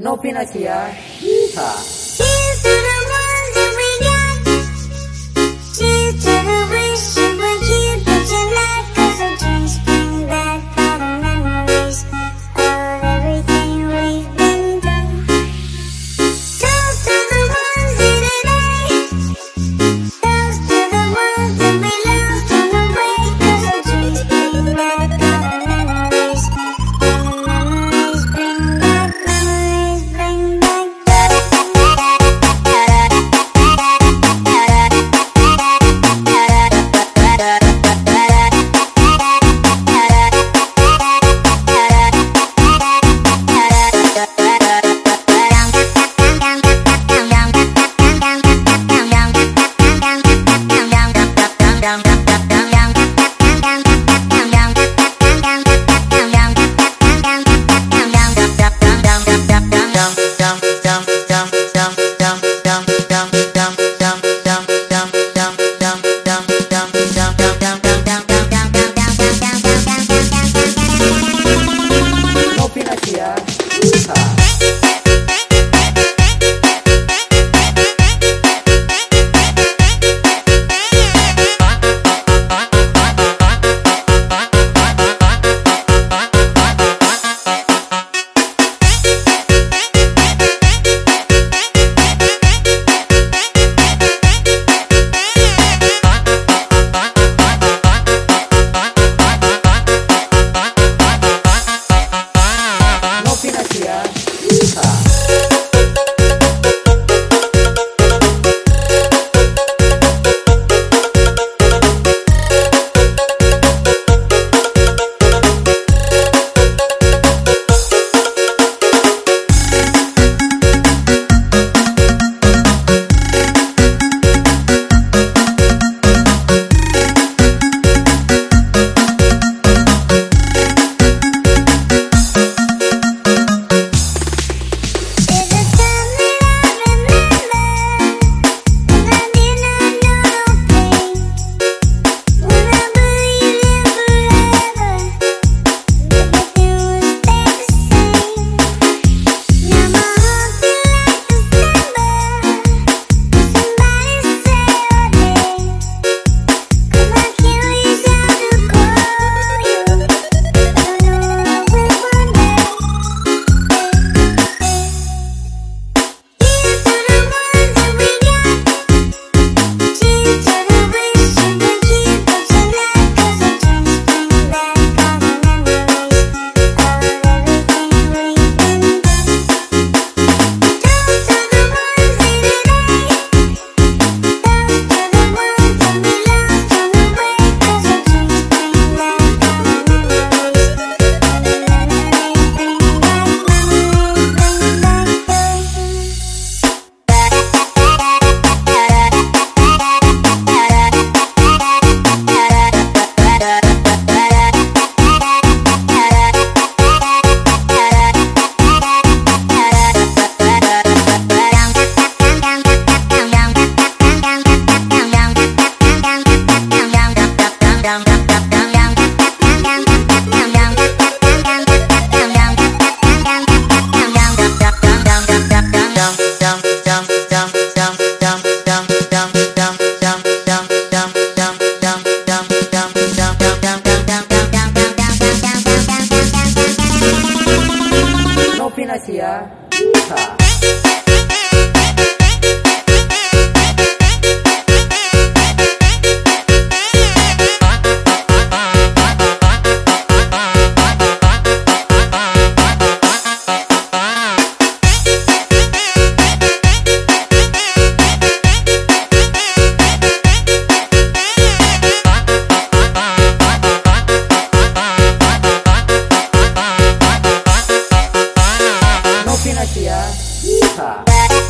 No Pinakia. Yeehaw! down, down, down. No financiar. Uh -huh. Asia. Yeehaw.